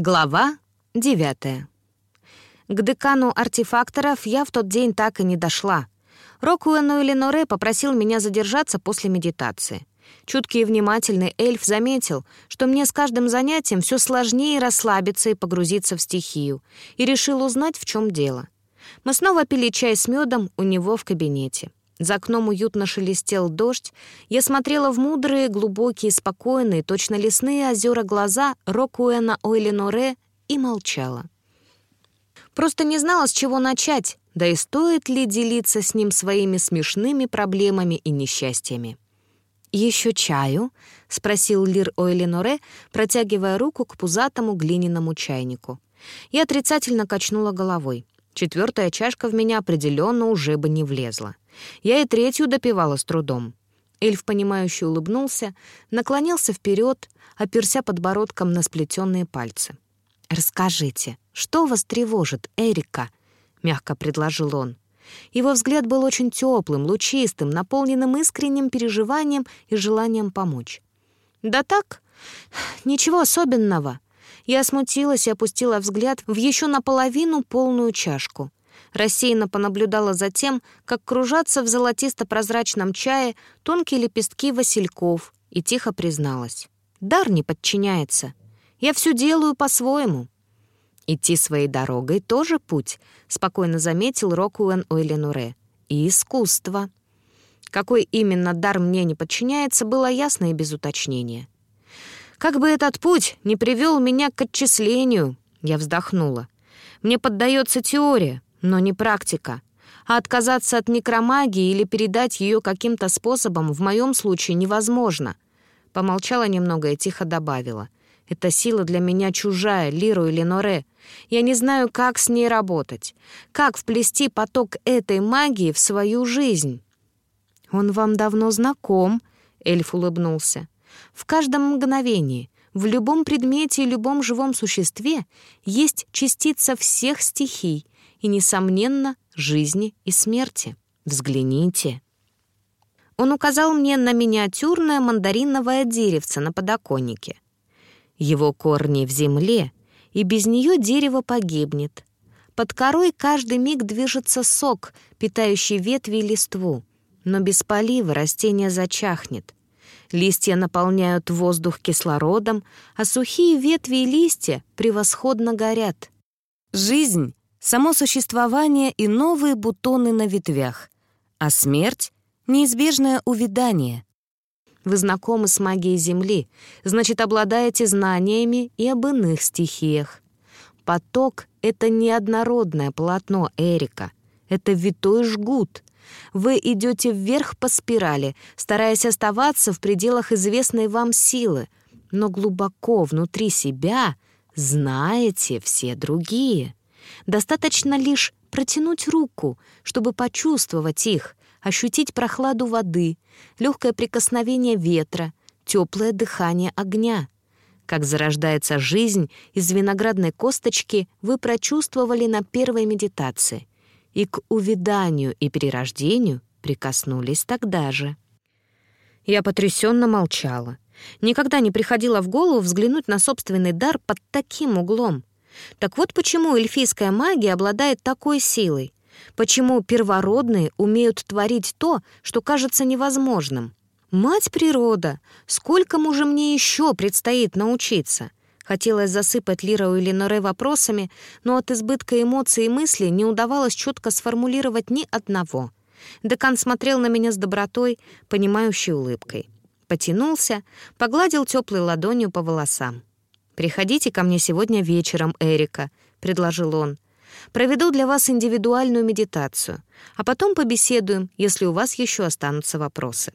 Глава 9. К декану артефакторов я в тот день так и не дошла. Рокуэну Леноре попросил меня задержаться после медитации. Чуткий и внимательный эльф заметил, что мне с каждым занятием все сложнее расслабиться и погрузиться в стихию, и решил узнать, в чем дело. Мы снова пили чай с медом у него в кабинете. За окном уютно шелестел дождь. Я смотрела в мудрые, глубокие, спокойные, точно лесные озера глаза Рокуэна Ойленоре и молчала. Просто не знала, с чего начать, да и стоит ли делиться с ним своими смешными проблемами и несчастьями. «Еще чаю?» — спросил Лир Ойленоре, протягивая руку к пузатому глиняному чайнику. Я отрицательно качнула головой. Четвертая чашка в меня определенно уже бы не влезла. Я и третью допивала с трудом. Эльф, понимающе улыбнулся, наклонился вперед, оперся подбородком на сплетенные пальцы. «Расскажите, что вас тревожит, Эрика?» — мягко предложил он. Его взгляд был очень теплым, лучистым, наполненным искренним переживанием и желанием помочь. «Да так, ничего особенного». Я смутилась и опустила взгляд в еще наполовину полную чашку рассеянно понаблюдала за тем, как кружатся в золотисто-прозрачном чае тонкие лепестки васильков, и тихо призналась. «Дар не подчиняется. Я все делаю по-своему». «Идти своей дорогой тоже путь», — спокойно заметил Рокуэн Ойленуре. «И искусство». Какой именно дар мне не подчиняется, было ясно и без уточнения. «Как бы этот путь не привел меня к отчислению», — я вздохнула. «Мне поддается теория, но не практика. А отказаться от некромагии или передать ее каким-то способом в моем случае невозможно. Помолчала немного и тихо добавила. Эта сила для меня чужая, Лиру или Норе. Я не знаю, как с ней работать. Как вплести поток этой магии в свою жизнь. «Он вам давно знаком», — эльф улыбнулся. «В каждом мгновении, в любом предмете и любом живом существе есть частица всех стихий — и, несомненно, жизни и смерти. Взгляните. Он указал мне на миниатюрное мандариновое деревце на подоконнике. Его корни в земле, и без нее дерево погибнет. Под корой каждый миг движется сок, питающий ветви и листву. Но без полива растение зачахнет. Листья наполняют воздух кислородом, а сухие ветви и листья превосходно горят. Жизнь само существование и новые бутоны на ветвях, а смерть — неизбежное увядание. Вы знакомы с магией Земли, значит, обладаете знаниями и об иных стихиях. Поток — это неоднородное полотно Эрика, это витой жгут. Вы идете вверх по спирали, стараясь оставаться в пределах известной вам силы, но глубоко внутри себя знаете все другие. Достаточно лишь протянуть руку, чтобы почувствовать их, ощутить прохладу воды, легкое прикосновение ветра, теплое дыхание огня. Как зарождается жизнь из виноградной косточки, вы прочувствовали на первой медитации, и к увяданию и перерождению прикоснулись тогда же. Я потрясенно молчала. Никогда не приходило в голову взглянуть на собственный дар под таким углом. Так вот почему эльфийская магия обладает такой силой. Почему первородные умеют творить то, что кажется невозможным. Мать природа, сколько же мне еще предстоит научиться? Хотелось засыпать Лиру или Норе вопросами, но от избытка эмоций и мыслей не удавалось четко сформулировать ни одного. Декан смотрел на меня с добротой, понимающей улыбкой. Потянулся, погладил теплой ладонью по волосам. «Приходите ко мне сегодня вечером, Эрика», — предложил он. «Проведу для вас индивидуальную медитацию, а потом побеседуем, если у вас еще останутся вопросы».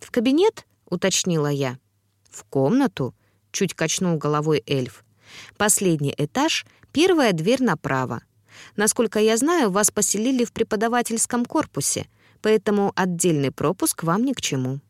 «В кабинет?» — уточнила я. «В комнату?» — чуть качнул головой эльф. «Последний этаж, первая дверь направо. Насколько я знаю, вас поселили в преподавательском корпусе, поэтому отдельный пропуск вам ни к чему».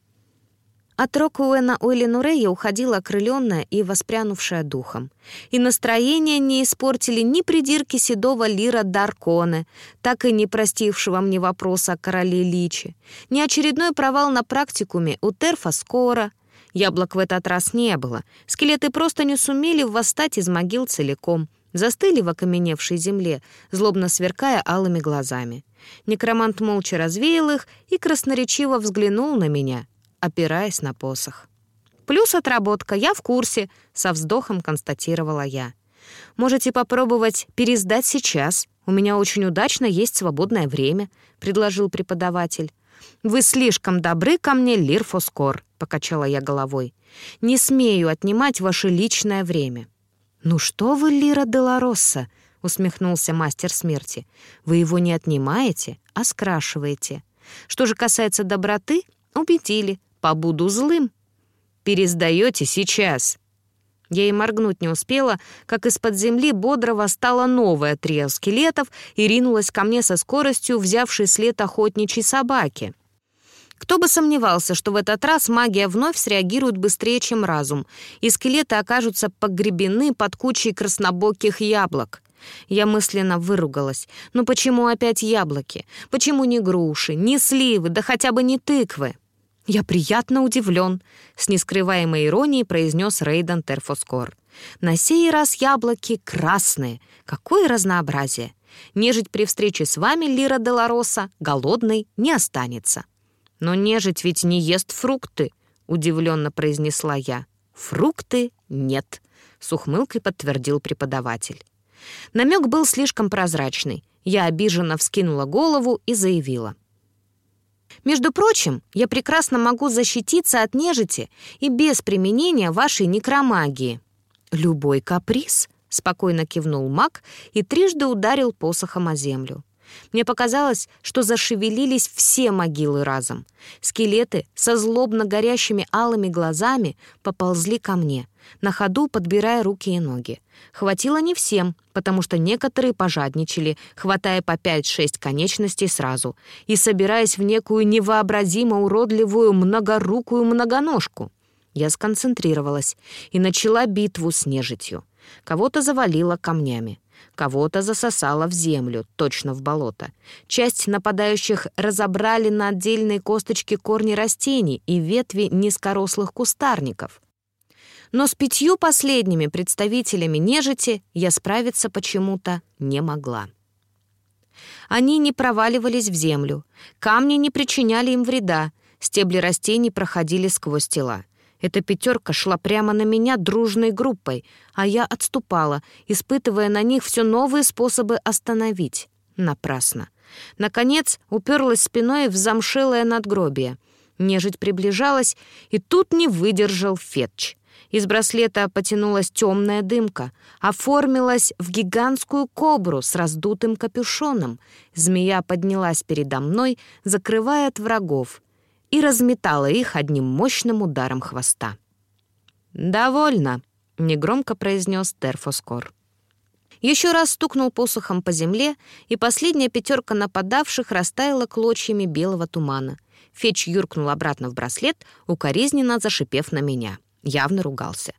От Рокуэна Уэлли я уходила окрыленная и воспрянувшая духом. И настроение не испортили ни придирки седого Лира Дарконе, так и не простившего мне вопроса о короле Личи, ни очередной провал на практикуме у Терфа Скора. Яблок в этот раз не было. Скелеты просто не сумели восстать из могил целиком. Застыли в окаменевшей земле, злобно сверкая алыми глазами. Некромант молча развеял их и красноречиво взглянул на меня, опираясь на посох. «Плюс отработка, я в курсе», — со вздохом констатировала я. «Можете попробовать пересдать сейчас. У меня очень удачно есть свободное время», — предложил преподаватель. «Вы слишком добры ко мне, Лир Фоскор», — покачала я головой. «Не смею отнимать ваше личное время». «Ну что вы, Лира Деларосса?» — усмехнулся мастер смерти. «Вы его не отнимаете, а скрашиваете. Что же касается доброты, убедили, побуду злым. Пересдаете сейчас». Я и моргнуть не успела, как из-под земли бодро восстала новая трио скелетов и ринулась ко мне со скоростью, взявшей след охотничьей собаки. Кто бы сомневался, что в этот раз магия вновь среагирует быстрее, чем разум, и скелеты окажутся погребены под кучей краснобоких яблок. Я мысленно выругалась. Ну почему опять яблоки? Почему не груши, не сливы, да хотя бы не тыквы? «Я приятно удивлен», — с нескрываемой иронией произнес Рейден Терфоскор. «На сей раз яблоки красные. Какое разнообразие! Нежить при встрече с вами, Лира Делароса, голодной не останется». «Но нежить ведь не ест фрукты», — удивленно произнесла я. «Фрукты нет», — с ухмылкой подтвердил преподаватель. Намек был слишком прозрачный. Я обиженно вскинула голову и заявила. «Между прочим, я прекрасно могу защититься от нежити и без применения вашей некромагии». «Любой каприз», — спокойно кивнул маг и трижды ударил посохом о землю. Мне показалось, что зашевелились все могилы разом. Скелеты со злобно горящими алыми глазами поползли ко мне, на ходу подбирая руки и ноги. Хватило не всем, потому что некоторые пожадничали, хватая по 5-6 конечностей сразу и собираясь в некую невообразимо уродливую многорукую многоножку. Я сконцентрировалась и начала битву с нежитью. Кого-то завалило камнями. Кого-то засосало в землю, точно в болото. Часть нападающих разобрали на отдельные косточки корни растений и ветви низкорослых кустарников. Но с пятью последними представителями нежити я справиться почему-то не могла. Они не проваливались в землю, камни не причиняли им вреда, стебли растений проходили сквозь тела. Эта пятерка шла прямо на меня дружной группой, а я отступала, испытывая на них все новые способы остановить. Напрасно. Наконец уперлась спиной в замшелое надгробие. Нежить приближалась, и тут не выдержал Фетч. Из браслета потянулась темная дымка, оформилась в гигантскую кобру с раздутым капюшоном. Змея поднялась передо мной, закрывая от врагов и разметала их одним мощным ударом хвоста. «Довольно», — негромко произнес Терфоскор. Еще раз стукнул посохом по земле, и последняя пятерка нападавших растаяла клочьями белого тумана. Феч юркнул обратно в браслет, укоризненно зашипев на меня. Явно ругался.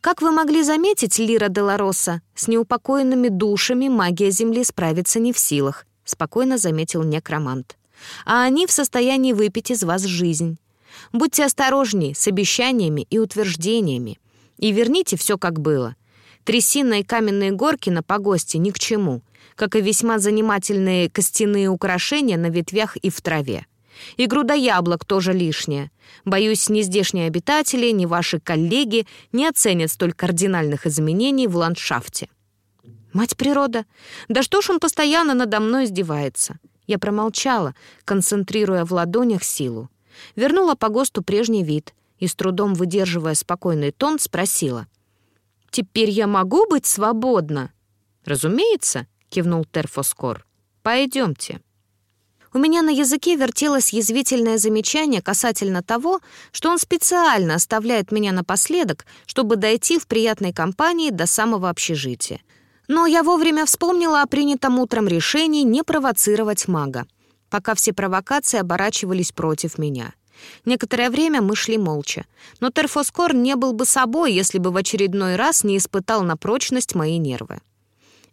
«Как вы могли заметить, Лира Делароса, с неупокоенными душами магия Земли справиться не в силах», — спокойно заметил некромант а они в состоянии выпить из вас жизнь. Будьте осторожней с обещаниями и утверждениями. И верните все, как было. Трясина и каменные горки на погосте ни к чему, как и весьма занимательные костяные украшения на ветвях и в траве. И груда яблок тоже лишняя. Боюсь, ни здешние обитатели, ни ваши коллеги не оценят столь кардинальных изменений в ландшафте. Мать природа, да что ж он постоянно надо мной издевается? Я промолчала, концентрируя в ладонях силу. Вернула по ГОСТу прежний вид и, с трудом выдерживая спокойный тон, спросила. «Теперь я могу быть свободна?» «Разумеется», — кивнул Терфоскор. «Пойдемте». У меня на языке вертелось язвительное замечание касательно того, что он специально оставляет меня напоследок, чтобы дойти в приятной компании до самого общежития. Но я вовремя вспомнила о принятом утром решении не провоцировать мага, пока все провокации оборачивались против меня. Некоторое время мы шли молча, но Терфоскор не был бы собой, если бы в очередной раз не испытал на прочность мои нервы.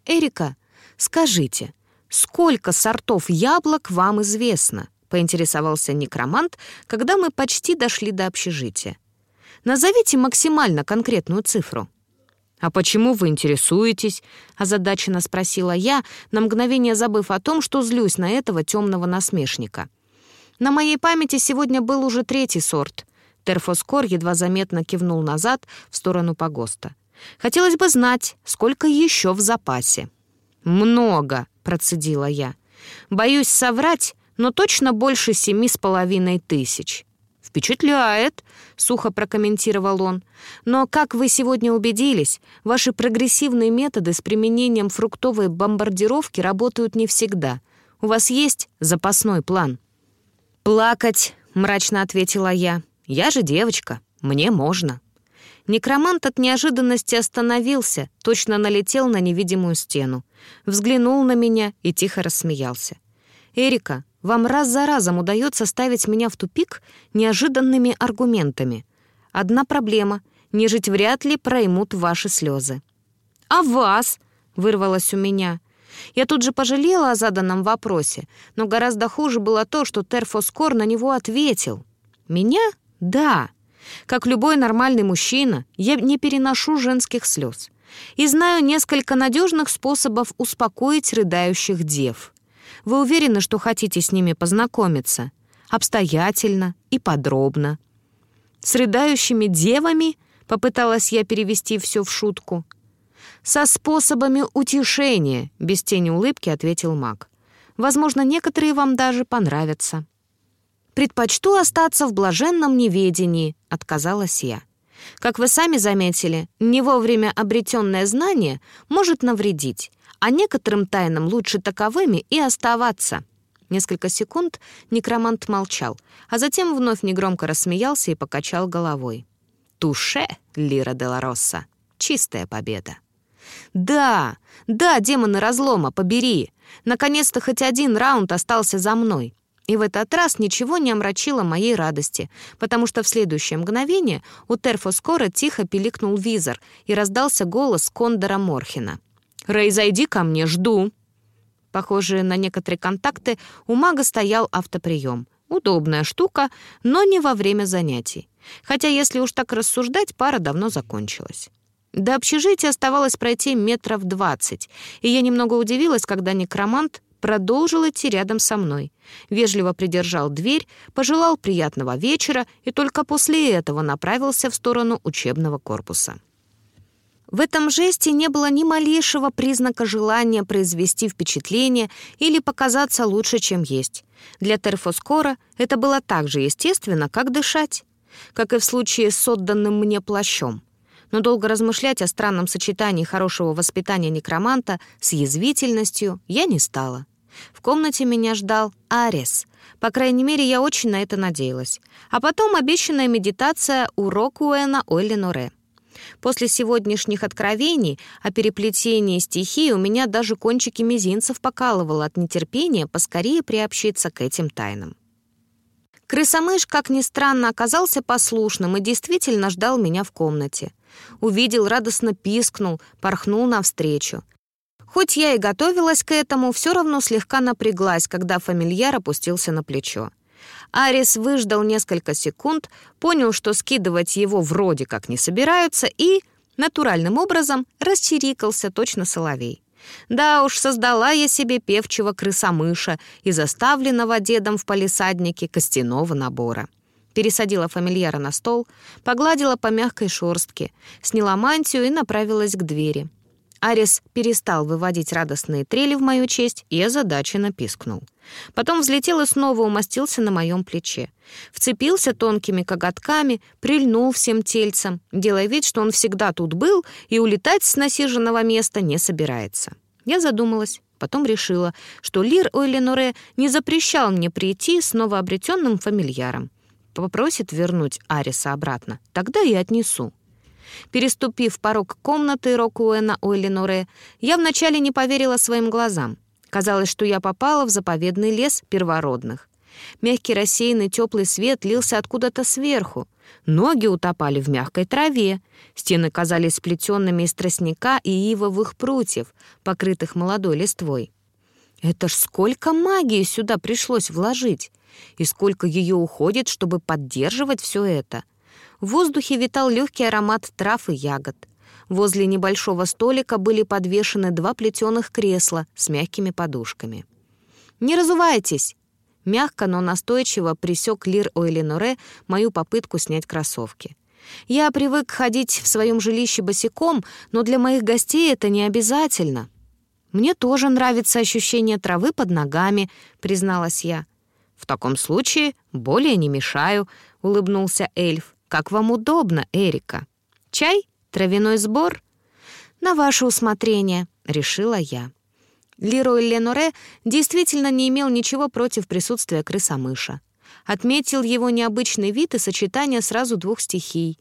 «Эрика, скажите, сколько сортов яблок вам известно?» — поинтересовался некромант, когда мы почти дошли до общежития. Назовите максимально конкретную цифру». «А почему вы интересуетесь?» — озадаченно спросила я, на мгновение забыв о том, что злюсь на этого темного насмешника. На моей памяти сегодня был уже третий сорт. Терфоскор едва заметно кивнул назад в сторону погоста. «Хотелось бы знать, сколько еще в запасе». «Много», — процедила я. «Боюсь соврать, но точно больше семи с половиной тысяч». «Впечатляет», — сухо прокомментировал он. «Но, как вы сегодня убедились, ваши прогрессивные методы с применением фруктовой бомбардировки работают не всегда. У вас есть запасной план?» «Плакать», — мрачно ответила я. «Я же девочка, мне можно». Некромант от неожиданности остановился, точно налетел на невидимую стену. Взглянул на меня и тихо рассмеялся. «Эрика, вам раз за разом удается ставить меня в тупик неожиданными аргументами. Одна проблема — нежить вряд ли проймут ваши слезы». «А вас?» — вырвалось у меня. Я тут же пожалела о заданном вопросе, но гораздо хуже было то, что Терфоскор на него ответил. «Меня? Да. Как любой нормальный мужчина, я не переношу женских слез. И знаю несколько надежных способов успокоить рыдающих дев. Вы уверены, что хотите с ними познакомиться? Обстоятельно и подробно. С рыдающими девами попыталась я перевести все в шутку. «Со способами утешения», — без тени улыбки ответил маг. «Возможно, некоторые вам даже понравятся». «Предпочту остаться в блаженном неведении», — отказалась я. «Как вы сами заметили, не вовремя обретенное знание может навредить, а некоторым тайнам лучше таковыми и оставаться». Несколько секунд некромант молчал, а затем вновь негромко рассмеялся и покачал головой. «Туше, Лира де Ларосса, чистая победа». «Да, да, демоны разлома, побери! Наконец-то хоть один раунд остался за мной. И в этот раз ничего не омрачило моей радости, потому что в следующее мгновение у Терфоскора тихо пиликнул визор и раздался голос Кондора Морхина. «Рэй, зайди ко мне, жду!» Похоже на некоторые контакты, у мага стоял автоприем. Удобная штука, но не во время занятий. Хотя, если уж так рассуждать, пара давно закончилась. До общежития оставалось пройти метров двадцать, и я немного удивилась, когда некромант продолжил идти рядом со мной. Вежливо придержал дверь, пожелал приятного вечера и только после этого направился в сторону учебного корпуса. В этом жесте не было ни малейшего признака желания произвести впечатление или показаться лучше, чем есть. Для Терфоскора это было так же естественно, как дышать, как и в случае с отданным мне плащом но долго размышлять о странном сочетании хорошего воспитания некроманта с язвительностью я не стала. В комнате меня ждал Арес. По крайней мере, я очень на это надеялась. А потом обещанная медитация у Рокуэна Ойленоре. После сегодняшних откровений о переплетении стихий у меня даже кончики мизинцев покалывало от нетерпения поскорее приобщиться к этим тайнам. Крысомыш, как ни странно, оказался послушным и действительно ждал меня в комнате. Увидел, радостно пискнул, порхнул навстречу. Хоть я и готовилась к этому, все равно слегка напряглась, когда фамильяр опустился на плечо. Арис выждал несколько секунд, понял, что скидывать его вроде как не собираются, и, натуральным образом, расчирикался точно соловей. Да уж, создала я себе певчего крысомыша из оставленного дедом в палисаднике костяного набора. Пересадила фамильяра на стол, погладила по мягкой шорстке, сняла мантию и направилась к двери. Арис перестал выводить радостные трели в мою честь и озадаченно пискнул. Потом взлетел и снова умостился на моем плече. Вцепился тонкими коготками, прильнул всем тельцем, делая вид, что он всегда тут был и улетать с насиженного места не собирается. Я задумалась, потом решила, что Лир Ойленоре не запрещал мне прийти с новообретенным фамильяром попросит вернуть Ариса обратно, тогда и отнесу. Переступив порог комнаты Рокуэна Ойленоре, я вначале не поверила своим глазам. Казалось, что я попала в заповедный лес первородных. Мягкий рассеянный теплый свет лился откуда-то сверху. Ноги утопали в мягкой траве. Стены казались сплетенными из тростника и ивовых прутьев, покрытых молодой листвой. Это ж сколько магии сюда пришлось вложить! И сколько ее уходит, чтобы поддерживать все это? В воздухе витал легкий аромат трав и ягод. Возле небольшого столика были подвешены два плетеных кресла с мягкими подушками. «Не разувайтесь!» Мягко, но настойчиво присек Лир Ойленоре мою попытку снять кроссовки. «Я привык ходить в своем жилище босиком, но для моих гостей это не обязательно». «Мне тоже нравится ощущение травы под ногами», — призналась я. «В таком случае более не мешаю», — улыбнулся эльф. «Как вам удобно, Эрика? Чай? Травяной сбор?» «На ваше усмотрение», — решила я. Лерой Леноре действительно не имел ничего против присутствия крыса-мыша. Отметил его необычный вид и сочетание сразу двух стихий.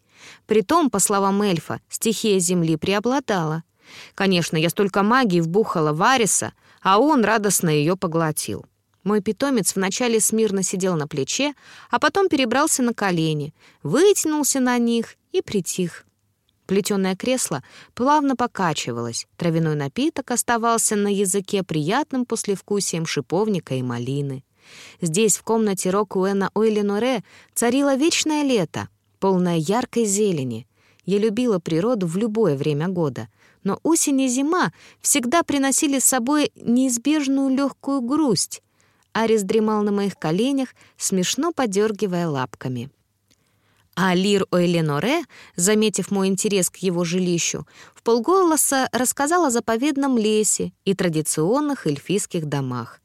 Притом, по словам эльфа, стихия земли преобладала. Конечно, я столько магии вбухала в Ариса, а он радостно ее поглотил. Мой питомец вначале смирно сидел на плече, а потом перебрался на колени, вытянулся на них и притих. Плетеное кресло плавно покачивалось, травяной напиток оставался на языке приятным послевкусием шиповника и малины. Здесь, в комнате Рокуэна Ойленоре, царило вечное лето, полное яркой зелени. Я любила природу в любое время года, но осень и зима всегда приносили с собой неизбежную легкую грусть. Арис дремал на моих коленях, смешно подергивая лапками. А Лир Ойленоре, заметив мой интерес к его жилищу, в полголоса рассказал о заповедном лесе и традиционных эльфийских домах.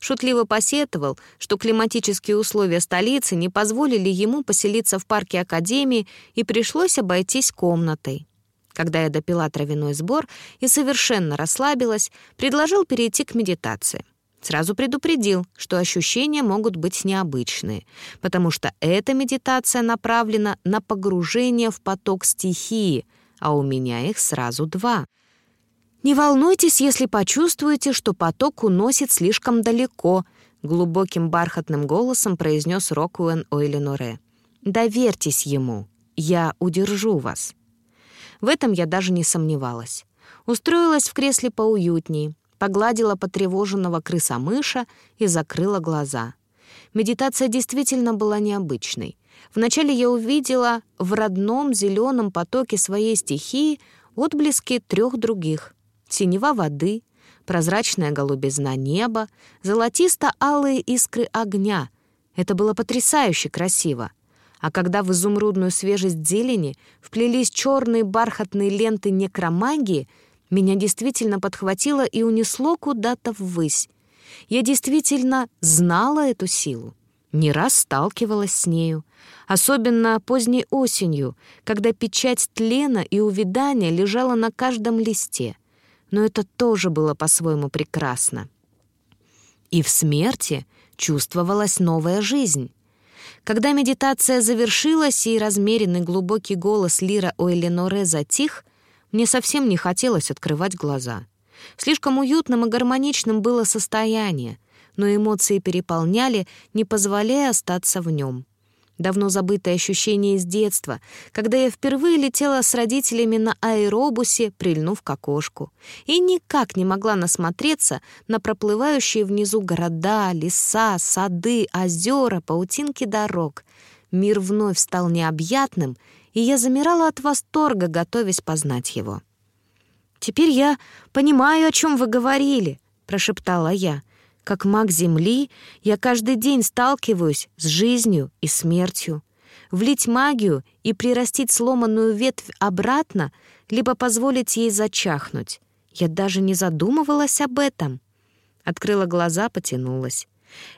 Шутливо посетовал, что климатические условия столицы не позволили ему поселиться в парке Академии и пришлось обойтись комнатой. Когда я допила травяной сбор и совершенно расслабилась, предложил перейти к медитации. Сразу предупредил, что ощущения могут быть необычные, потому что эта медитация направлена на погружение в поток стихии, а у меня их сразу два. «Не волнуйтесь, если почувствуете, что поток уносит слишком далеко», глубоким бархатным голосом произнес Рокуэн Ойленоре. «Доверьтесь ему, я удержу вас». В этом я даже не сомневалась. Устроилась в кресле поуютнее, погладила потревоженного крыса-мыша и закрыла глаза. Медитация действительно была необычной. Вначале я увидела в родном зеленом потоке своей стихии отблески трех других. Синева воды, прозрачная голубизна неба, золотисто-алые искры огня. Это было потрясающе красиво. А когда в изумрудную свежесть зелени вплелись черные бархатные ленты некромагии — меня действительно подхватило и унесло куда-то ввысь. Я действительно знала эту силу, не раз сталкивалась с нею, особенно поздней осенью, когда печать тлена и увядания лежала на каждом листе. Но это тоже было по-своему прекрасно. И в смерти чувствовалась новая жизнь. Когда медитация завершилась и размеренный глубокий голос Лира Ойленоре затих — мне совсем не хотелось открывать глаза. Слишком уютным и гармоничным было состояние, но эмоции переполняли, не позволяя остаться в нем. Давно забытое ощущение из детства, когда я впервые летела с родителями на аэробусе, прильнув к окошку, и никак не могла насмотреться на проплывающие внизу города, леса, сады, озера, паутинки дорог. Мир вновь стал необъятным — и я замирала от восторга, готовясь познать его. «Теперь я понимаю, о чем вы говорили», — прошептала я. «Как маг Земли я каждый день сталкиваюсь с жизнью и смертью. Влить магию и прирастить сломанную ветвь обратно, либо позволить ей зачахнуть. Я даже не задумывалась об этом». Открыла глаза, потянулась.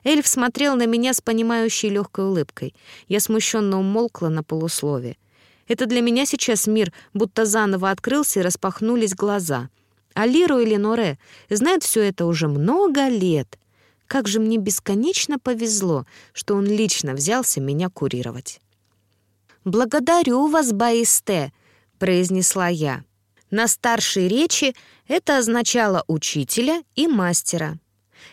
Эльф смотрел на меня с понимающей легкой улыбкой. Я смущенно умолкла на полуслове. Это для меня сейчас мир будто заново открылся и распахнулись глаза. А Лиру и Леноре знают все это уже много лет. Как же мне бесконечно повезло, что он лично взялся меня курировать. «Благодарю вас, Баисте», — произнесла я. На старшей речи это означало учителя и мастера.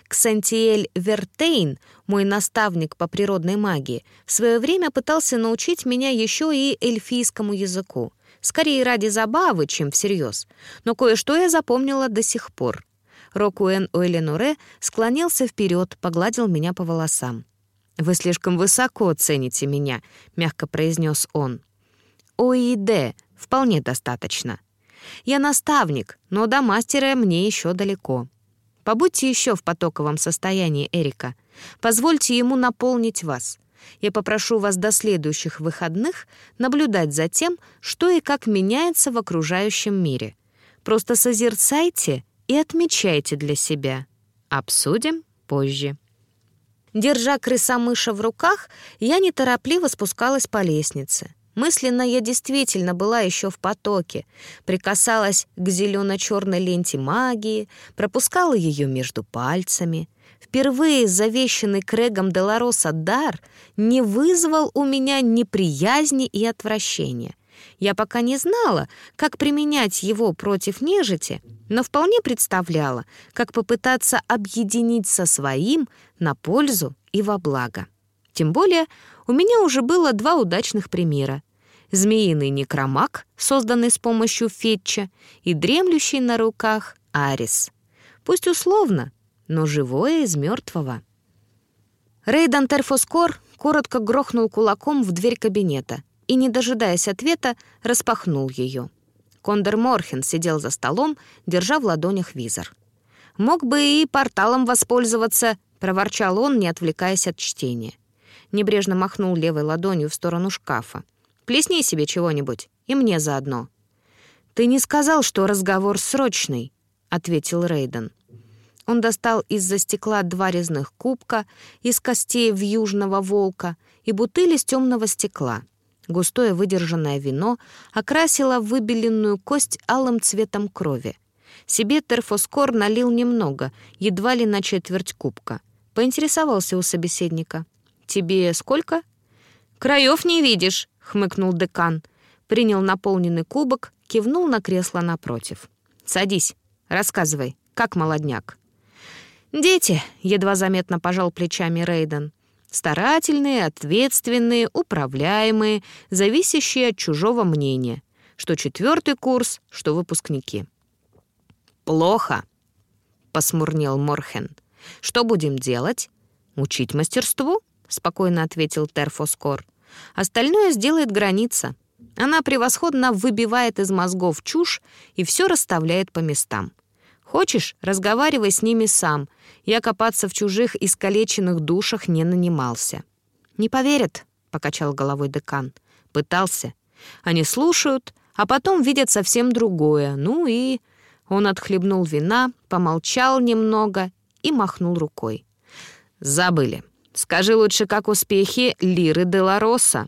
Ксантиэль Вертейн, мой наставник по природной магии, в свое время пытался научить меня еще и эльфийскому языку. Скорее ради забавы, чем всерьез. Но кое-что я запомнила до сих пор. Рокуэн Ойленуре склонился вперед, погладил меня по волосам. «Вы слишком высоко цените меня», — мягко произнес он. ОИД вполне достаточно. Я наставник, но до мастера мне еще далеко. Побудьте еще в потоковом состоянии, Эрика. Позвольте ему наполнить вас. Я попрошу вас до следующих выходных наблюдать за тем, что и как меняется в окружающем мире. Просто созерцайте и отмечайте для себя. Обсудим позже. Держа крыса-мыша в руках, я неторопливо спускалась по лестнице. Мысленно я действительно была еще в потоке, прикасалась к зелено-черной ленте магии, пропускала ее между пальцами. Впервые завещанный Крэгом Делароса дар не вызвал у меня неприязни и отвращения. Я пока не знала, как применять его против нежити, но вполне представляла, как попытаться объединить со своим на пользу и во благо. Тем более у меня уже было два удачных примера. Змеиный некромаг, созданный с помощью фетча, и дремлющий на руках Арис. Пусть условно, но живое из мертвого. Рейдан Терфоскор коротко грохнул кулаком в дверь кабинета и, не дожидаясь ответа, распахнул ее. Кондор Морхен сидел за столом, держа в ладонях визор. «Мог бы и порталом воспользоваться», — проворчал он, не отвлекаясь от чтения небрежно махнул левой ладонью в сторону шкафа. «Плесни себе чего-нибудь, и мне заодно». «Ты не сказал, что разговор срочный», — ответил Рейден. Он достал из-за стекла два резных кубка из костей вьюжного волка и бутыль из темного стекла. Густое выдержанное вино окрасило выбеленную кость алым цветом крови. Себе Терфоскор налил немного, едва ли на четверть кубка. Поинтересовался у собеседника. «Тебе сколько?» «Краев не видишь», — хмыкнул декан. Принял наполненный кубок, кивнул на кресло напротив. «Садись, рассказывай, как молодняк?» «Дети», — едва заметно пожал плечами Рейден. «Старательные, ответственные, управляемые, зависящие от чужого мнения. Что четвертый курс, что выпускники». «Плохо», — посмурнел Морхен. «Что будем делать? Учить мастерству?» спокойно ответил Терфоскор. Остальное сделает граница. Она превосходно выбивает из мозгов чушь и все расставляет по местам. Хочешь, разговаривай с ними сам. Я копаться в чужих искалеченных душах не нанимался. «Не поверят», — покачал головой декан. «Пытался. Они слушают, а потом видят совсем другое. Ну и...» Он отхлебнул вина, помолчал немного и махнул рукой. «Забыли. Скажи лучше, как успехи Лиры де Лароса?»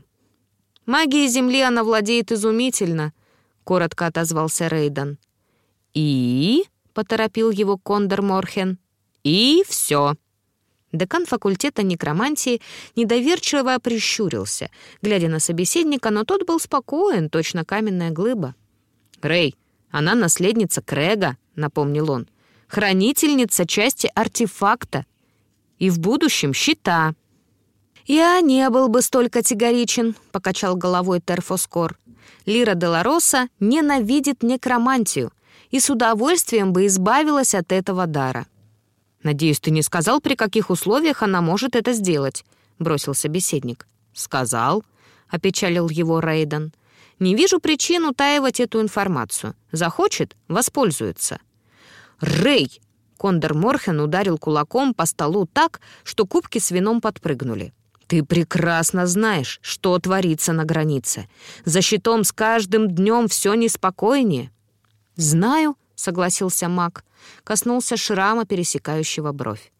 «Магией Земли она владеет изумительно», — коротко отозвался Рейден. «И?» — поторопил его Кондор Морхен. «И все». Декан факультета некромантии недоверчиво прищурился, глядя на собеседника, но тот был спокоен, точно каменная глыба. «Рэй, она наследница Крэга», — напомнил он. «Хранительница части артефакта, и в будущем щита». «Я не был бы столь категоричен», — покачал головой Терфоскор. «Лира Делароса ненавидит некромантию и с удовольствием бы избавилась от этого дара». «Надеюсь, ты не сказал, при каких условиях она может это сделать?» — бросил собеседник. «Сказал», — опечалил его Рейден. «Не вижу причин утаивать эту информацию. Захочет — воспользуется». «Рэй!» Кондор Морхен ударил кулаком по столу так, что кубки с вином подпрыгнули. «Ты прекрасно знаешь, что творится на границе. За щитом с каждым днем все неспокойнее». «Знаю», — согласился маг, коснулся шрама, пересекающего бровь.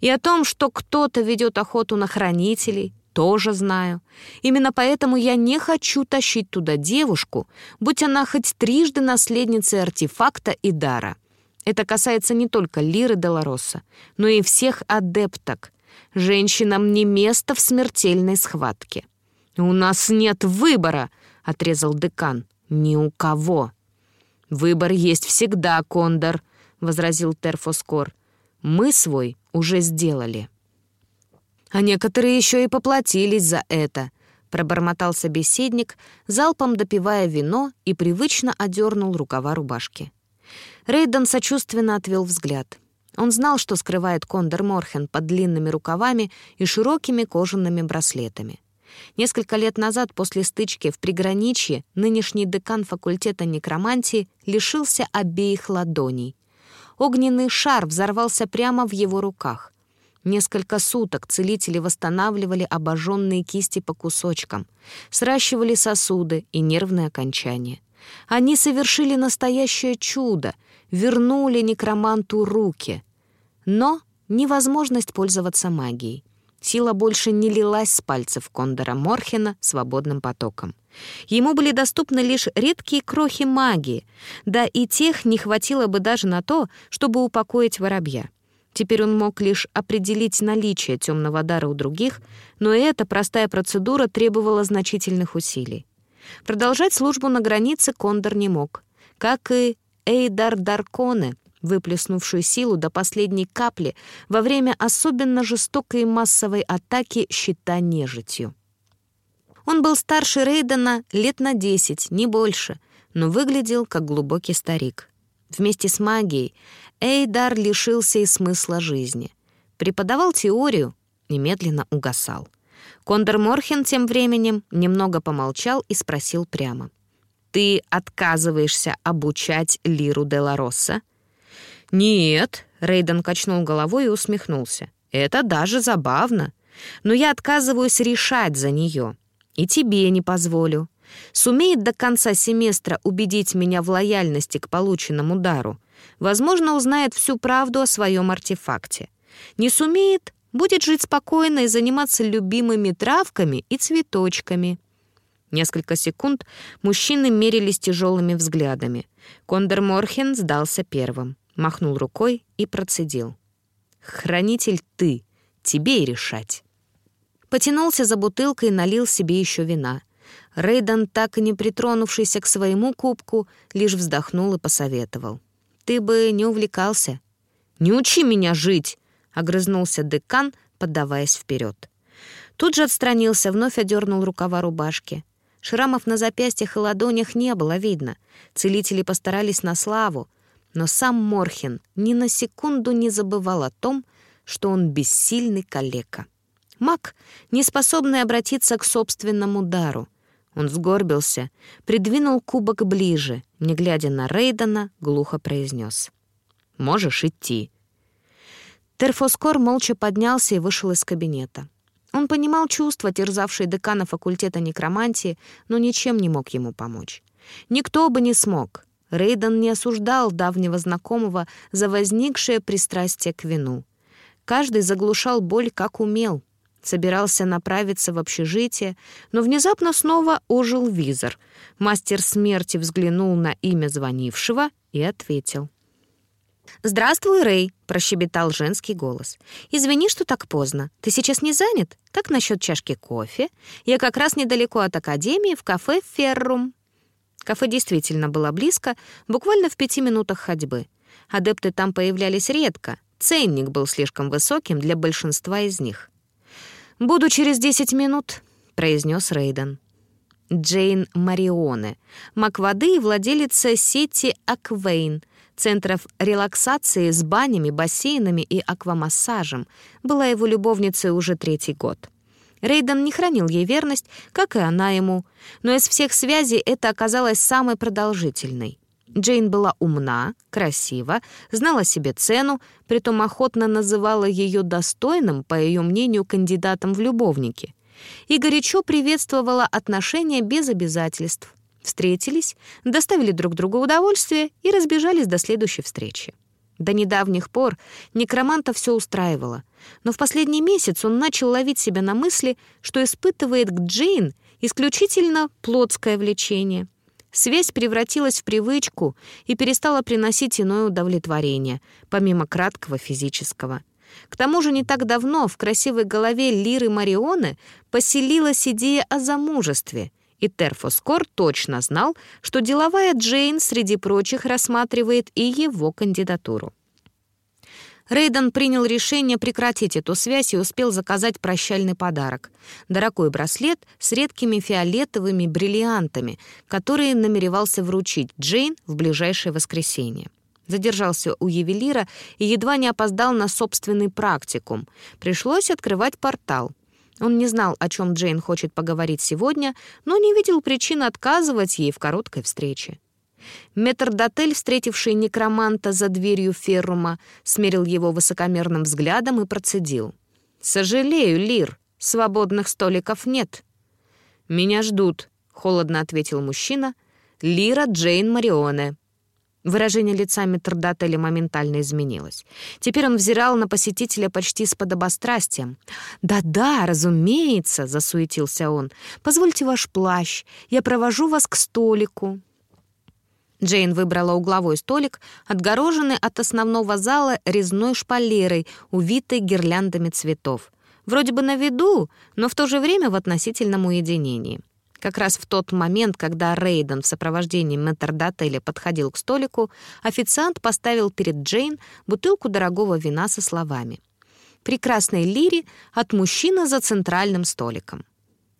«И о том, что кто-то ведет охоту на хранителей, тоже знаю. Именно поэтому я не хочу тащить туда девушку, будь она хоть трижды наследницей артефакта и дара. Это касается не только Лиры Делароса, но и всех адепток. Женщинам не место в смертельной схватке. «У нас нет выбора», — отрезал декан. «Ни у кого». «Выбор есть всегда, Кондор», — возразил Терфоскор. «Мы свой уже сделали». «А некоторые еще и поплатились за это», — пробормотал собеседник, залпом допивая вино и привычно одернул рукава рубашки. Рейден сочувственно отвел взгляд. Он знал, что скрывает Кондор Морхен под длинными рукавами и широкими кожаными браслетами. Несколько лет назад, после стычки в приграничье, нынешний декан факультета некромантии лишился обеих ладоней. Огненный шар взорвался прямо в его руках. Несколько суток целители восстанавливали обожженные кисти по кусочкам, сращивали сосуды и нервные окончания. Они совершили настоящее чудо, вернули некроманту руки. Но невозможность пользоваться магией. Сила больше не лилась с пальцев Кондора Морхена свободным потоком. Ему были доступны лишь редкие крохи магии, да и тех не хватило бы даже на то, чтобы упокоить воробья. Теперь он мог лишь определить наличие темного дара у других, но и эта простая процедура требовала значительных усилий. Продолжать службу на границе Кондор не мог, как и Эйдар Дарконе, выплеснувшую силу до последней капли во время особенно жестокой массовой атаки щита нежитью. Он был старше Рейдена лет на десять, не больше, но выглядел как глубокий старик. Вместе с магией Эйдар лишился и смысла жизни. Преподавал теорию, немедленно угасал. Кондор Морхен тем временем немного помолчал и спросил прямо. «Ты отказываешься обучать Лиру де ла Росса?» «Нет», — Рейден качнул головой и усмехнулся. «Это даже забавно. Но я отказываюсь решать за нее. И тебе не позволю. Сумеет до конца семестра убедить меня в лояльности к полученному дару. Возможно, узнает всю правду о своем артефакте. Не сумеет, будет жить спокойно и заниматься любимыми травками и цветочками». Несколько секунд мужчины мерились тяжелыми взглядами. Кондор Морхен сдался первым махнул рукой и процедил. «Хранитель ты, тебе и решать». Потянулся за бутылкой и налил себе еще вина. Рейдан, так и не притронувшийся к своему кубку, лишь вздохнул и посоветовал. «Ты бы не увлекался». «Не учи меня жить!» — огрызнулся декан, поддаваясь вперед. Тут же отстранился, вновь одернул рукава рубашки. Шрамов на запястьях и ладонях не было видно. Целители постарались на славу — но сам Морхен ни на секунду не забывал о том, что он бессильный калека. Маг, не способный обратиться к собственному дару. Он сгорбился, придвинул кубок ближе, не глядя на Рейдена, глухо произнес. «Можешь идти». Терфоскор молча поднялся и вышел из кабинета. Он понимал чувства, терзавшие декана факультета некромантии, но ничем не мог ему помочь. Никто бы не смог. Рейден не осуждал давнего знакомого за возникшее пристрастие к вину. Каждый заглушал боль, как умел. Собирался направиться в общежитие, но внезапно снова ожил визор. Мастер смерти взглянул на имя звонившего и ответил. «Здравствуй, Рэй», — прощебетал женский голос. «Извини, что так поздно. Ты сейчас не занят? Как насчет чашки кофе? Я как раз недалеко от Академии в кафе «Феррум». Кафе действительно было близко, буквально в пяти минутах ходьбы. Адепты там появлялись редко, ценник был слишком высоким для большинства из них. «Буду через десять минут», — произнес Рейден. Джейн Марионе, маг воды и владелица сети «Аквейн», центров релаксации с банями, бассейнами и аквамассажем, была его любовницей уже третий год. Рейден не хранил ей верность, как и она ему, но из всех связей это оказалось самой продолжительной. Джейн была умна, красива, знала себе цену, притом охотно называла ее достойным, по ее мнению, кандидатом в любовники. И горячо приветствовала отношения без обязательств. Встретились, доставили друг другу удовольствие и разбежались до следующей встречи. До недавних пор некроманта все устраивало, но в последний месяц он начал ловить себя на мысли, что испытывает к Джейн исключительно плотское влечение. Связь превратилась в привычку и перестала приносить иное удовлетворение, помимо краткого физического. К тому же не так давно в красивой голове Лиры Марионы поселилась идея о замужестве — и Терфоскор точно знал, что деловая Джейн среди прочих рассматривает и его кандидатуру. Рейден принял решение прекратить эту связь и успел заказать прощальный подарок — дорогой браслет с редкими фиолетовыми бриллиантами, которые намеревался вручить Джейн в ближайшее воскресенье. Задержался у ювелира и едва не опоздал на собственный практикум. Пришлось открывать портал — Он не знал, о чем Джейн хочет поговорить сегодня, но не видел причин отказывать ей в короткой встрече. Метрдотель, встретивший некроманта за дверью феррума, смерил его высокомерным взглядом и процедил. «Сожалею, Лир, свободных столиков нет». «Меня ждут», — холодно ответил мужчина. «Лира Джейн Марионе». Выражение лица метрдотеля моментально изменилось. Теперь он взирал на посетителя почти с подобострастием. «Да-да, разумеется», — засуетился он. «Позвольте ваш плащ. Я провожу вас к столику». Джейн выбрала угловой столик, отгороженный от основного зала резной шпалерой, увитой гирляндами цветов. Вроде бы на виду, но в то же время в относительном уединении. Как раз в тот момент, когда Рейден в сопровождении метрдотеля подходил к столику, официант поставил перед Джейн бутылку дорогого вина со словами «Прекрасной лире от мужчины за центральным столиком».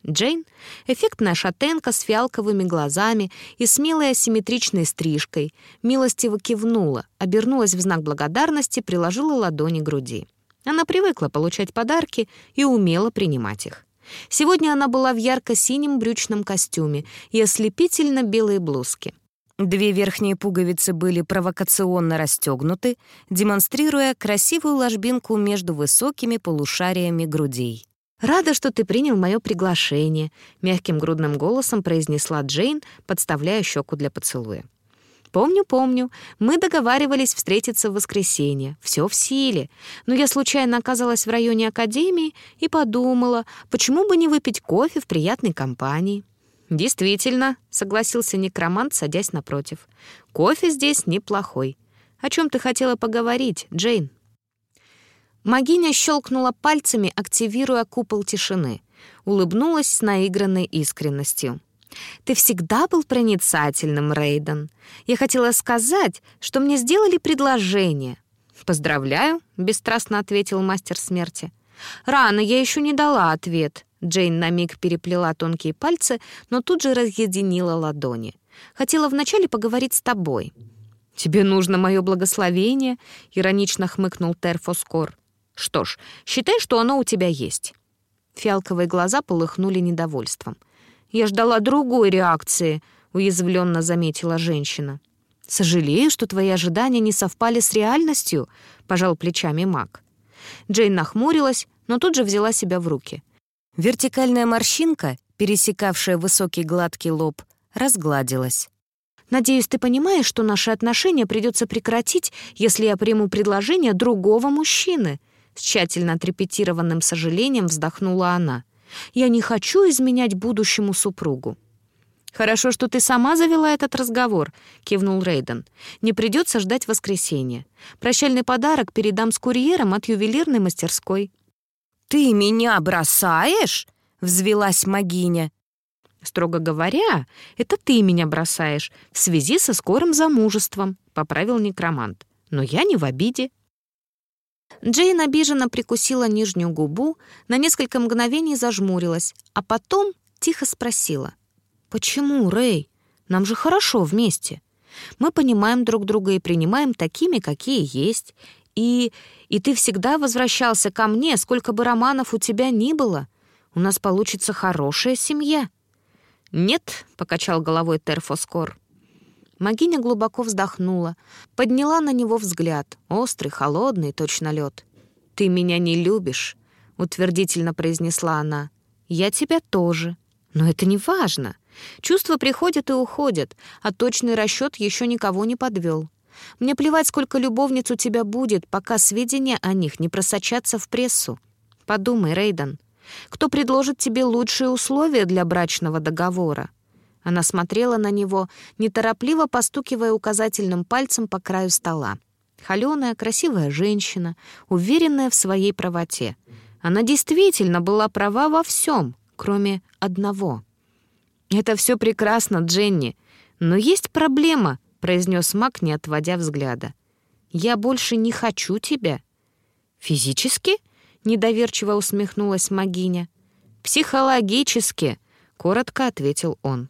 Джейн, эффектная шатенка с фиалковыми глазами и смелой асимметричной стрижкой, милостиво кивнула, обернулась в знак благодарности, приложила ладони к груди. Она привыкла получать подарки и умела принимать их. Сегодня она была в ярко-синем брючном костюме и ослепительно белой блузке. Две верхние пуговицы были провокационно расстегнуты, демонстрируя красивую ложбинку между высокими полушариями грудей. «Рада, что ты принял мое приглашение», — мягким грудным голосом произнесла Джейн, подставляя щеку для поцелуя. «Помню, помню. Мы договаривались встретиться в воскресенье. Все в силе. Но я случайно оказалась в районе академии и подумала, почему бы не выпить кофе в приятной компании». «Действительно», — согласился некромант, садясь напротив. «Кофе здесь неплохой. О чем ты хотела поговорить, Джейн?» Магиня щелкнула пальцами, активируя купол тишины. Улыбнулась с наигранной искренностью. «Ты всегда был проницательным, Рейден. Я хотела сказать, что мне сделали предложение». «Поздравляю», — бесстрастно ответил мастер смерти. «Рано, я еще не дала ответ». Джейн на миг переплела тонкие пальцы, но тут же разъединила ладони. «Хотела вначале поговорить с тобой». «Тебе нужно мое благословение?» — иронично хмыкнул Терфоскор. Что ж, считай, что оно у тебя есть». Фиалковые глаза полыхнули недовольством. «Я ждала другой реакции», — уязвленно заметила женщина. «Сожалею, что твои ожидания не совпали с реальностью», — пожал плечами маг. Джейн нахмурилась, но тут же взяла себя в руки. Вертикальная морщинка, пересекавшая высокий гладкий лоб, разгладилась. «Надеюсь, ты понимаешь, что наши отношения придется прекратить, если я приму предложение другого мужчины», с тщательно отрепетированным сожалением вздохнула она. «Я не хочу изменять будущему супругу». «Хорошо, что ты сама завела этот разговор», — кивнул Рейден. «Не придется ждать воскресенья. Прощальный подарок передам с курьером от ювелирной мастерской». «Ты меня бросаешь?» — взвелась Магиня. «Строго говоря, это ты меня бросаешь в связи со скорым замужеством», — поправил некромант. «Но я не в обиде». Джейн обиженно прикусила нижнюю губу, на несколько мгновений зажмурилась, а потом тихо спросила. «Почему, Рэй? Нам же хорошо вместе. Мы понимаем друг друга и принимаем такими, какие есть. И... и ты всегда возвращался ко мне, сколько бы романов у тебя ни было. У нас получится хорошая семья». «Нет», — покачал головой Терфоскор. Магиня глубоко вздохнула, подняла на него взгляд, острый, холодный, точно лед. «Ты меня не любишь», — утвердительно произнесла она. «Я тебя тоже. Но это не важно. Чувства приходят и уходят, а точный расчет еще никого не подвел. Мне плевать, сколько любовниц у тебя будет, пока сведения о них не просочатся в прессу. Подумай, Рейден, кто предложит тебе лучшие условия для брачного договора?» Она смотрела на него, неторопливо постукивая указательным пальцем по краю стола. Холёная, красивая женщина, уверенная в своей правоте. Она действительно была права во всем, кроме одного. «Это все прекрасно, Дженни, но есть проблема», — произнес Мак, не отводя взгляда. «Я больше не хочу тебя». «Физически?» — недоверчиво усмехнулась Магиня. «Психологически», — коротко ответил он.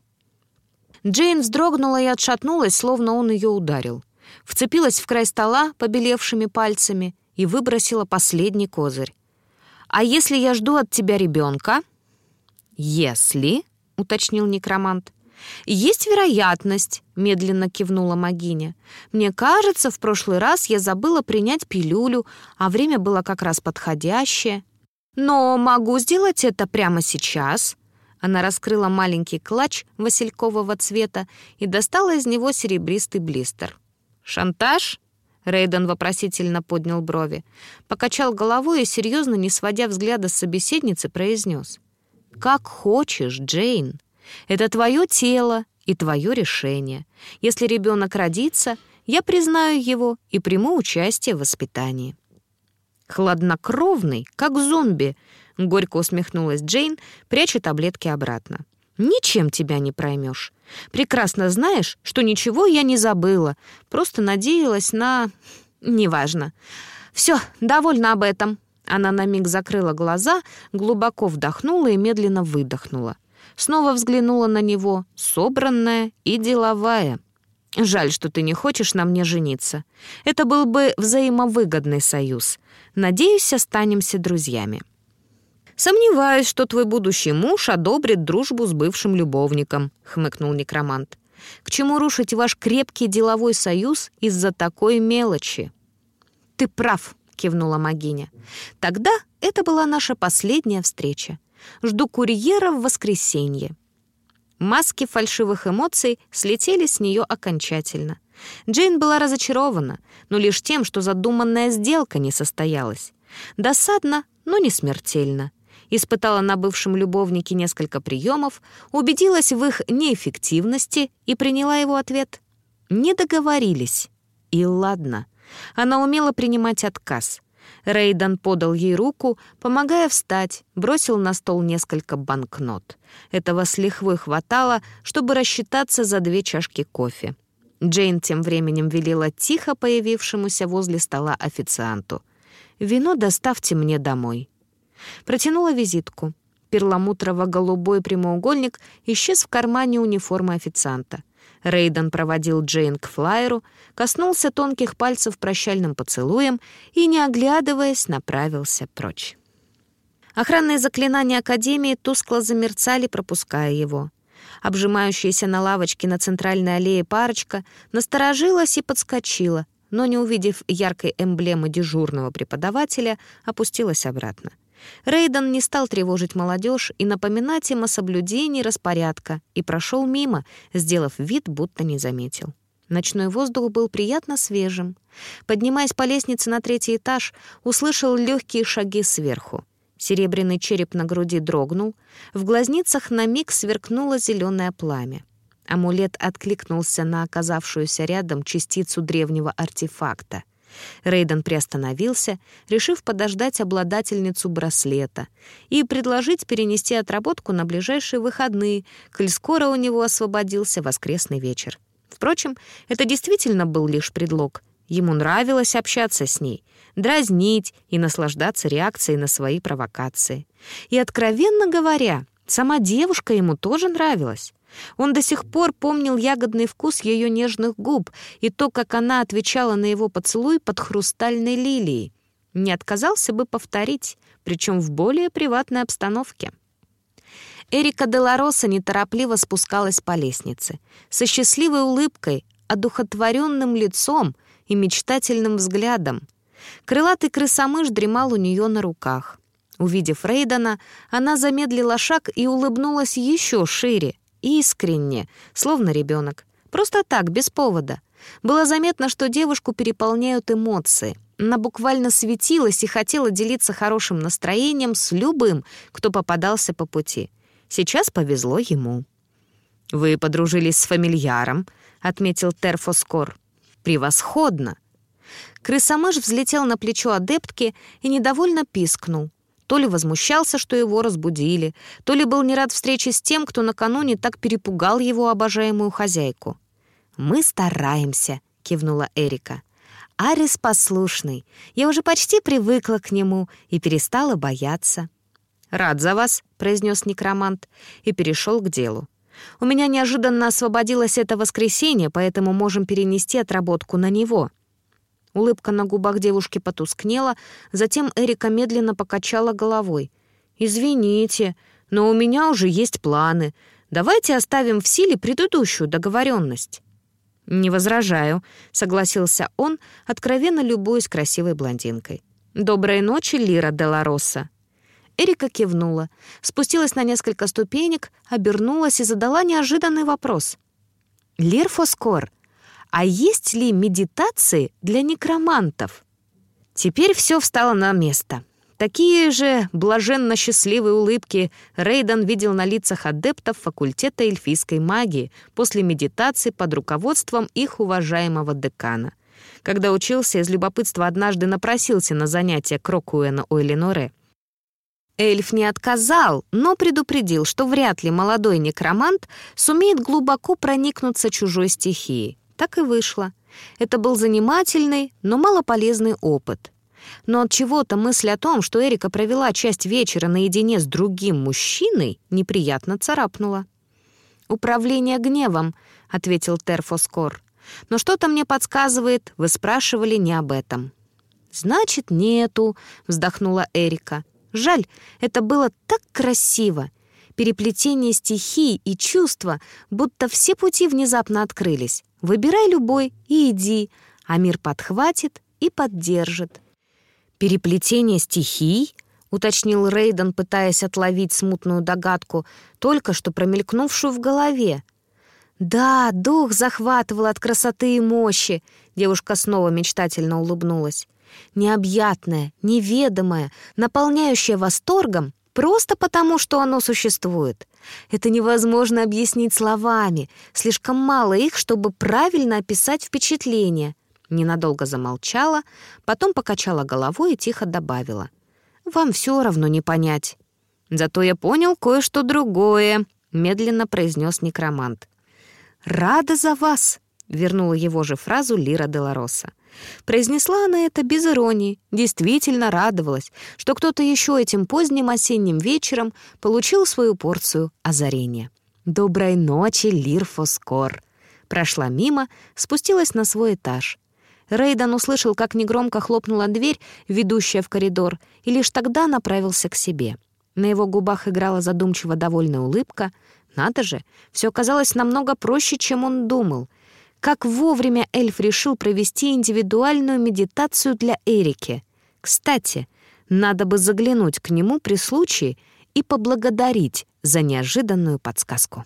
Джейн вздрогнула и отшатнулась, словно он ее ударил. Вцепилась в край стола побелевшими пальцами и выбросила последний козырь. «А если я жду от тебя ребенка?» «Если», — уточнил некромант. «Есть вероятность», — медленно кивнула Магиня. «Мне кажется, в прошлый раз я забыла принять пилюлю, а время было как раз подходящее. Но могу сделать это прямо сейчас». Она раскрыла маленький клатч василькового цвета и достала из него серебристый блистер. «Шантаж?» Рейден вопросительно поднял брови, покачал головой и, серьезно, не сводя взгляда с собеседницы, произнес. «Как хочешь, Джейн. Это твое тело и твое решение. Если ребенок родится, я признаю его и приму участие в воспитании». «Хладнокровный, как зомби», — горько усмехнулась Джейн, пряча таблетки обратно. «Ничем тебя не проймешь. Прекрасно знаешь, что ничего я не забыла, просто надеялась на... неважно. Все, довольна об этом». Она на миг закрыла глаза, глубоко вдохнула и медленно выдохнула. Снова взглянула на него, собранная и деловая. «Жаль, что ты не хочешь на мне жениться. Это был бы взаимовыгодный союз. Надеюсь, останемся друзьями». «Сомневаюсь, что твой будущий муж одобрит дружбу с бывшим любовником», — хмыкнул некромант. «К чему рушить ваш крепкий деловой союз из-за такой мелочи?» «Ты прав», — кивнула Магиня. «Тогда это была наша последняя встреча. Жду курьера в воскресенье». Маски фальшивых эмоций слетели с нее окончательно. Джейн была разочарована, но лишь тем, что задуманная сделка не состоялась. Досадно, но не смертельно. Испытала на бывшем любовнике несколько приемов, убедилась в их неэффективности и приняла его ответ. Не договорились. И ладно. Она умела принимать отказ — Рейдан подал ей руку, помогая встать, бросил на стол несколько банкнот. Этого с лихвой хватало, чтобы рассчитаться за две чашки кофе. Джейн тем временем велела тихо появившемуся возле стола официанту. «Вино доставьте мне домой». Протянула визитку. Перламутрово-голубой прямоугольник исчез в кармане униформы официанта. Рейден проводил Джейн к флайеру, коснулся тонких пальцев прощальным поцелуем и, не оглядываясь, направился прочь. Охранные заклинания Академии тускло замерцали, пропуская его. Обжимающаяся на лавочке на центральной аллее парочка насторожилась и подскочила, но, не увидев яркой эмблемы дежурного преподавателя, опустилась обратно. Рейден не стал тревожить молодежь и напоминать им о соблюдении распорядка и прошел мимо, сделав вид, будто не заметил. Ночной воздух был приятно свежим. Поднимаясь по лестнице на третий этаж, услышал легкие шаги сверху. Серебряный череп на груди дрогнул, в глазницах на миг сверкнуло зеленое пламя. Амулет откликнулся на оказавшуюся рядом частицу древнего артефакта. Рейден приостановился, решив подождать обладательницу браслета и предложить перенести отработку на ближайшие выходные, коль скоро у него освободился воскресный вечер. Впрочем, это действительно был лишь предлог. Ему нравилось общаться с ней, дразнить и наслаждаться реакцией на свои провокации. И, откровенно говоря, сама девушка ему тоже нравилась. Он до сих пор помнил ягодный вкус ее нежных губ и то, как она отвечала на его поцелуй под хрустальной лилией. Не отказался бы повторить, причем в более приватной обстановке. Эрика Делароса неторопливо спускалась по лестнице, со счастливой улыбкой, одухотворенным лицом и мечтательным взглядом. Крылатый крысомыш дремал у нее на руках. Увидев Рейдана, она замедлила шаг и улыбнулась еще шире, Искренне, словно ребенок. Просто так, без повода. Было заметно, что девушку переполняют эмоции. Она буквально светилась и хотела делиться хорошим настроением с любым, кто попадался по пути. Сейчас повезло ему. «Вы подружились с фамильяром», — отметил Терфоскор. «Превосходно!» Крысомыш взлетел на плечо адептки и недовольно пискнул. То ли возмущался, что его разбудили, то ли был не рад встрече с тем, кто накануне так перепугал его обожаемую хозяйку. «Мы стараемся», — кивнула Эрика. «Арис послушный. Я уже почти привыкла к нему и перестала бояться». «Рад за вас», — произнес некромант и перешел к делу. «У меня неожиданно освободилось это воскресенье, поэтому можем перенести отработку на него». Улыбка на губах девушки потускнела, затем Эрика медленно покачала головой. «Извините, но у меня уже есть планы. Давайте оставим в силе предыдущую договоренность». «Не возражаю», — согласился он, откровенно любуясь красивой блондинкой. «Доброй ночи, Лира Делароса». Эрика кивнула, спустилась на несколько ступенек, обернулась и задала неожиданный вопрос. «Лир Фоскор, а есть ли медитации для некромантов?» Теперь все встало на место. Такие же блаженно счастливые улыбки Рейдан видел на лицах адептов факультета эльфийской магии после медитации под руководством их уважаемого декана. Когда учился, из любопытства однажды напросился на занятия Крокуэна у Элиноре. Эльф не отказал, но предупредил, что вряд ли молодой некромант сумеет глубоко проникнуться чужой стихией. Так и вышло. Это был занимательный, но малополезный опыт — но от чего-то мысль о том, что Эрика провела часть вечера наедине с другим мужчиной, неприятно царапнула. «Управление гневом», — ответил Терфоскор. «Но что-то мне подсказывает, вы спрашивали не об этом». «Значит, нету», — вздохнула Эрика. «Жаль, это было так красиво. Переплетение стихий и чувства, будто все пути внезапно открылись. Выбирай любой и иди, а мир подхватит и поддержит». «Переплетение стихий?» — уточнил Рейден, пытаясь отловить смутную догадку, только что промелькнувшую в голове. «Да, дух захватывал от красоты и мощи», — девушка снова мечтательно улыбнулась. «Необъятное, неведомое, наполняющее восторгом просто потому, что оно существует. Это невозможно объяснить словами, слишком мало их, чтобы правильно описать впечатление. Ненадолго замолчала, потом покачала головой и тихо добавила. «Вам все равно не понять». «Зато я понял кое-что другое», — медленно произнес некромант. «Рада за вас», — вернула его же фразу Лира Делароса. Произнесла она это без иронии, действительно радовалась, что кто-то еще этим поздним осенним вечером получил свою порцию озарения. «Доброй ночи, Лир Фоскор!» Прошла мимо, спустилась на свой этаж — Рейдан услышал, как негромко хлопнула дверь, ведущая в коридор, и лишь тогда направился к себе. На его губах играла задумчиво довольная улыбка. Надо же, все казалось намного проще, чем он думал. Как вовремя эльф решил провести индивидуальную медитацию для Эрики. Кстати, надо бы заглянуть к нему при случае и поблагодарить за неожиданную подсказку.